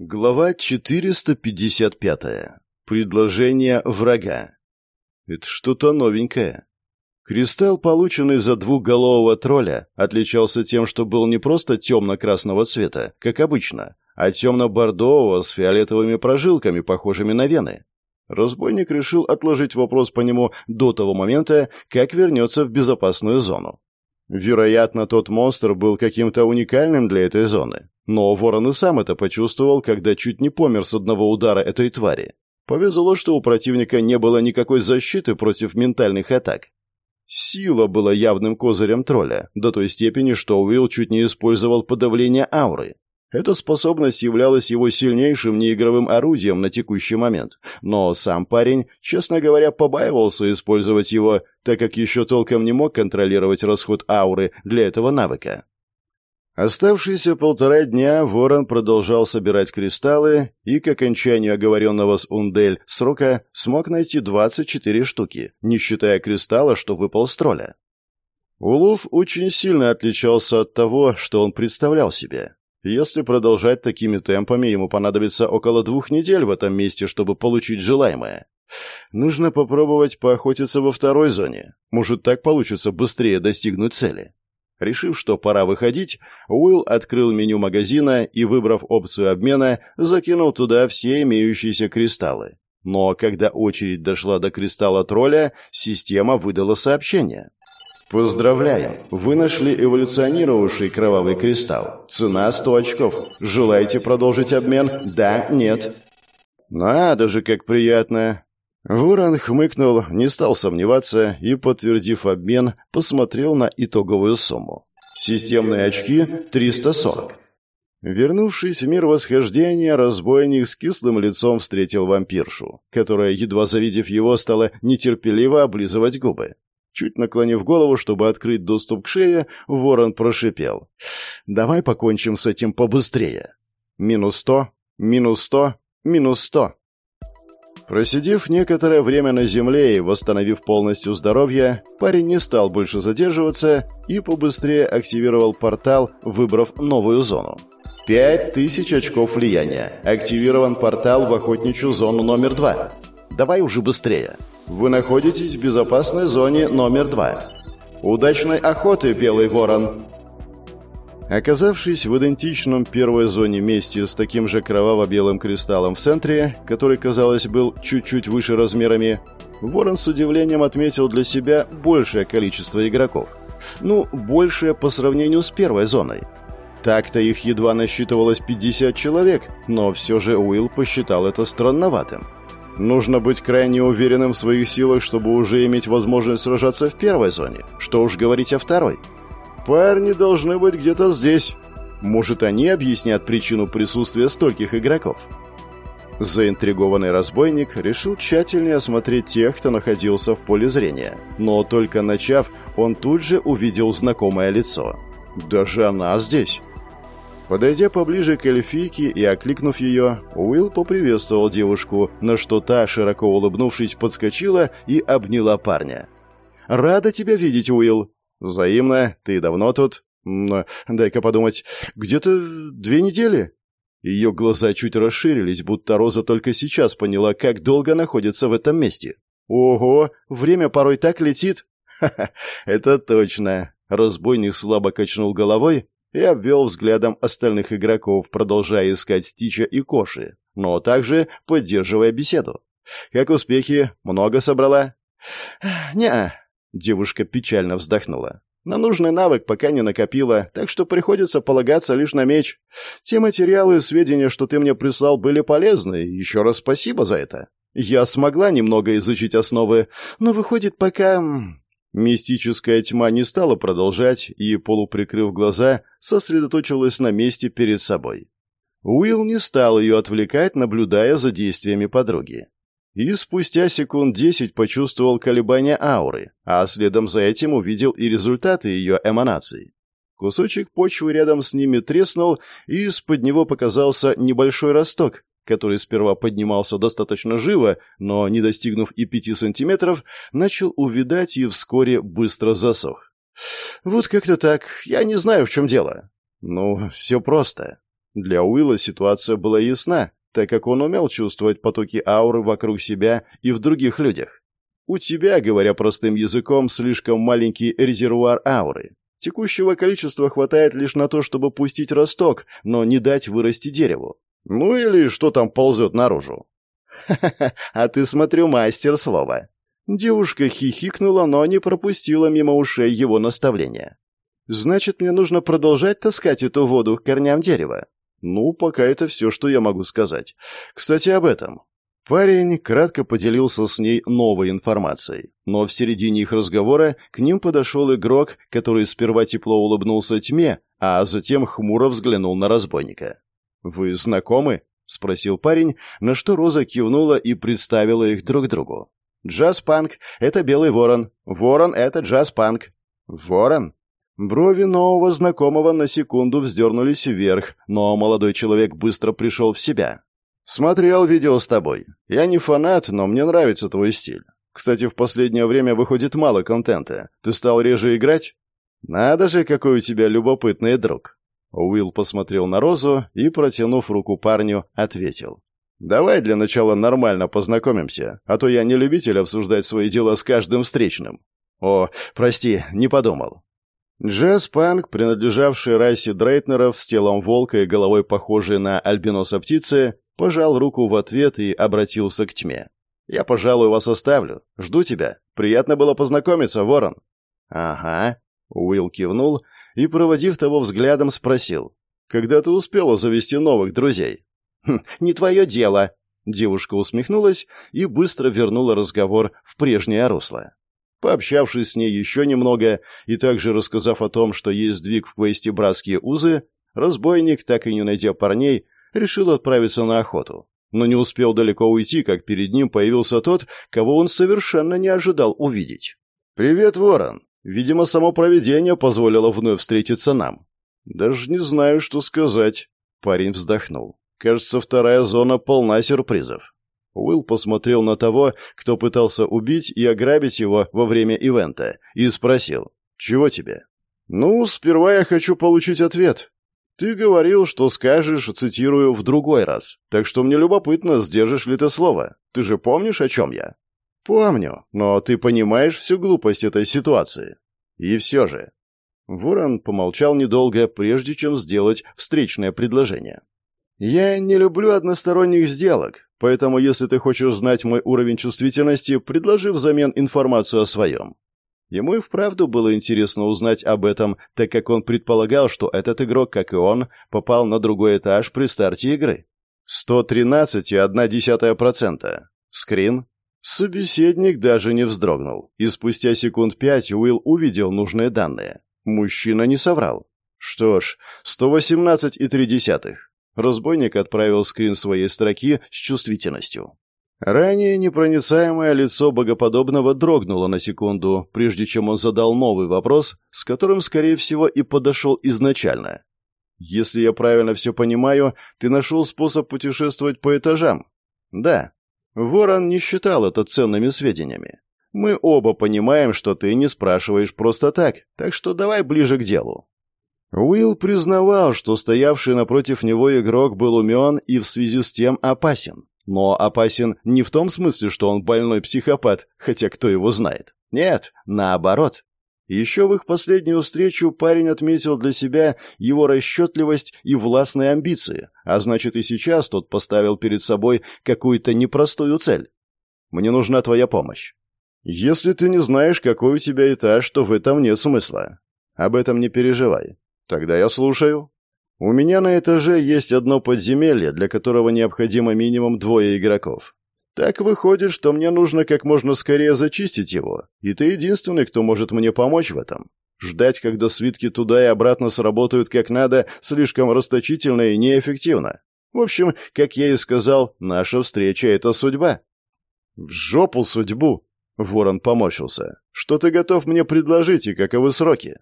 Глава 455. Предложение врага. Это что-то новенькое. Кристалл, полученный за двухголового тролля, отличался тем, что был не просто темно-красного цвета, как обычно, а темно-бордового с фиолетовыми прожилками, похожими на вены. Разбойник решил отложить вопрос по нему до того момента, как вернется в безопасную зону. Вероятно, тот монстр был каким-то уникальным для этой зоны. Но ворон и сам это почувствовал, когда чуть не помер с одного удара этой твари. Повезло, что у противника не было никакой защиты против ментальных атак. Сила была явным козырем тролля, до той степени, что Уилл чуть не использовал подавление ауры. Эта способность являлась его сильнейшим неигровым орудием на текущий момент, но сам парень, честно говоря, побаивался использовать его, так как еще толком не мог контролировать расход ауры для этого навыка. Оставшиеся полтора дня Ворон продолжал собирать кристаллы и к окончанию оговоренного с Ундель срока смог найти 24 штуки, не считая кристалла, что выпал с тролля. Улов очень сильно отличался от того, что он представлял себе. Если продолжать такими темпами, ему понадобится около двух недель в этом месте, чтобы получить желаемое. Нужно попробовать поохотиться во второй зоне. Может, так получится быстрее достигнуть цели. Решив, что пора выходить, Уилл открыл меню магазина и, выбрав опцию обмена, закинул туда все имеющиеся кристаллы. Но когда очередь дошла до кристалла тролля, система выдала сообщение. Поздравляем! Вы нашли эволюционировавший кровавый кристалл. Цена 100 очков. Желаете продолжить обмен? Да, нет. Надо же, как приятно. Ворон хмыкнул, не стал сомневаться и, подтвердив обмен, посмотрел на итоговую сумму. Системные очки 340. Вернувшись в мир восхождения, разбойник с кислым лицом встретил вампиршу, которая, едва завидев его, стала нетерпеливо облизывать губы. Чуть наклонив голову, чтобы открыть доступ к шее, ворон прошипел. «Давай покончим с этим побыстрее. Минус сто, минус сто, минус сто». Просидев некоторое время на земле и восстановив полностью здоровье, парень не стал больше задерживаться и побыстрее активировал портал, выбрав новую зону. «Пять тысяч очков влияния. Активирован портал в охотничью зону номер два. Давай уже быстрее». Вы находитесь в безопасной зоне номер два. Удачной охоты, Белый Ворон!» Оказавшись в идентичном первой зоне месте с таким же кроваво-белым кристаллом в центре, который, казалось, был чуть-чуть выше размерами, Ворон с удивлением отметил для себя большее количество игроков. Ну, большее по сравнению с первой зоной. Так-то их едва насчитывалось 50 человек, но все же Уилл посчитал это странноватым. Нужно быть крайне уверенным в своих силах, чтобы уже иметь возможность сражаться в первой зоне. Что уж говорить о второй. Парни должны быть где-то здесь. Может, они объяснят причину присутствия стольких игроков. Заинтригованный разбойник решил тщательнее осмотреть тех, кто находился в поле зрения. Но только начав, он тут же увидел знакомое лицо. «Даже она здесь!» Подойдя поближе к эльфийке и окликнув ее, Уилл поприветствовал девушку, на что та, широко улыбнувшись, подскочила и обняла парня. «Рада тебя видеть, Уилл!» «Взаимно. Ты давно тут?» «Дай-ка подумать. Где-то две недели?» Ее глаза чуть расширились, будто Роза только сейчас поняла, как долго находится в этом месте. «Ого! Время порой так летит!» «Ха-ха! Это точно!» Разбойник слабо качнул головой и обвел взглядом остальных игроков, продолжая искать Стича и Коши, но также поддерживая беседу. «Как успехи? Много собрала?» «Не-а», девушка печально вздохнула. «На нужный навык пока не накопила, так что приходится полагаться лишь на меч. Те материалы и сведения, что ты мне прислал, были полезны, еще раз спасибо за это. Я смогла немного изучить основы, но выходит пока Мистическая тьма не стала продолжать и, полуприкрыв глаза, сосредоточилась на месте перед собой. Уилл не стал ее отвлекать, наблюдая за действиями подруги. И спустя секунд десять почувствовал колебания ауры, а следом за этим увидел и результаты ее эманаций. Кусочек почвы рядом с ними треснул, и из-под него показался небольшой росток, который сперва поднимался достаточно живо, но, не достигнув и пяти сантиметров, начал увидать и вскоре быстро засох. «Вот как-то так. Я не знаю, в чем дело». «Ну, все просто». Для Уилла ситуация была ясна, так как он умел чувствовать потоки ауры вокруг себя и в других людях. У тебя, говоря простым языком, слишком маленький резервуар ауры. Текущего количества хватает лишь на то, чтобы пустить росток, но не дать вырасти дереву. Ну или что там ползет наружу. «Ха-ха-ха, а ты, смотрю, мастер слова». Девушка хихикнула, но не пропустила мимо ушей его наставления. «Значит, мне нужно продолжать таскать эту воду к корням дерева?» «Ну, пока это все, что я могу сказать. Кстати, об этом. Парень кратко поделился с ней новой информацией, но в середине их разговора к ним подошел игрок, который сперва тепло улыбнулся тьме, а затем хмуро взглянул на разбойника. «Вы знакомы?» — спросил парень, на что Роза кивнула и представила их друг другу. «Джаз-панк — это Белый Ворон. Ворон — это джаз-панк». «Ворон?» Брови нового знакомого на секунду вздернулись вверх, но молодой человек быстро пришел в себя. «Смотрел видео с тобой. Я не фанат, но мне нравится твой стиль. Кстати, в последнее время выходит мало контента. Ты стал реже играть?» «Надо же, какой у тебя любопытный друг!» Уилл посмотрел на Розу и, протянув руку парню, ответил. «Давай для начала нормально познакомимся, а то я не любитель обсуждать свои дела с каждым встречным». «О, прости, не подумал». Джаз-панк, принадлежавший расе Дрейтнеров с телом волка и головой похожей на альбиноса птицы, Пожал руку в ответ и обратился к тьме. «Я, пожалуй, вас оставлю. Жду тебя. Приятно было познакомиться, Ворон». «Ага». Уилл кивнул и, проводив того взглядом, спросил. «Когда ты успела завести новых друзей?» «Хм, «Не твое дело». Девушка усмехнулась и быстро вернула разговор в прежнее русло. Пообщавшись с ней еще немного и также рассказав о том, что есть сдвиг в квесте «Братские узы», разбойник, так и не найдя парней, решил отправиться на охоту. Но не успел далеко уйти, как перед ним появился тот, кого он совершенно не ожидал увидеть. «Привет, Ворон! Видимо, само провидение позволило вновь встретиться нам». «Даже не знаю, что сказать», — парень вздохнул. «Кажется, вторая зона полна сюрпризов». Уилл посмотрел на того, кто пытался убить и ограбить его во время ивента, и спросил, «Чего тебе?» «Ну, сперва я хочу получить ответ. Ты говорил, что скажешь, цитирую, в другой раз. Так что мне любопытно, сдержишь ли ты слово. Ты же помнишь, о чем я? Помню, но ты понимаешь всю глупость этой ситуации. И все же. Ворон помолчал недолго, прежде чем сделать встречное предложение. «Я не люблю односторонних сделок, поэтому если ты хочешь знать мой уровень чувствительности, предложи взамен информацию о своем. Ему и вправду было интересно узнать об этом, так как он предполагал, что этот игрок, как и он, попал на другой этаж при старте игры. 113,1%. Скрин. Собеседник даже не вздрогнул, и спустя секунд пять Уилл увидел нужные данные. Мужчина не соврал. Что ж, 118,3. Разбойник отправил скрин своей строки с чувствительностью. Ранее непроницаемое лицо богоподобного дрогнуло на секунду, прежде чем он задал новый вопрос, с которым, скорее всего, и подошел изначально. «Если я правильно все понимаю, ты нашел способ путешествовать по этажам?» «Да». Ворон не считал это ценными сведениями. «Мы оба понимаем, что ты не спрашиваешь просто так, так что давай ближе к делу». Уилл признавал, что стоявший напротив него игрок был умен и в связи с тем опасен. Но опасен не в том смысле, что он больной психопат, хотя кто его знает. Нет, наоборот. Еще в их последнюю встречу парень отметил для себя его расчетливость и властные амбиции, а значит и сейчас тот поставил перед собой какую-то непростую цель. «Мне нужна твоя помощь». «Если ты не знаешь, какой у тебя этаж, то в этом нет смысла. Об этом не переживай. Тогда я слушаю». У меня на этаже есть одно подземелье, для которого необходимо минимум двое игроков. Так выходит, что мне нужно как можно скорее зачистить его, и ты единственный, кто может мне помочь в этом. Ждать, когда свитки туда и обратно сработают как надо, слишком расточительно и неэффективно. В общем, как я и сказал, наша встреча — это судьба. В жопу судьбу! Ворон поморщился. Что ты готов мне предложить и каковы сроки?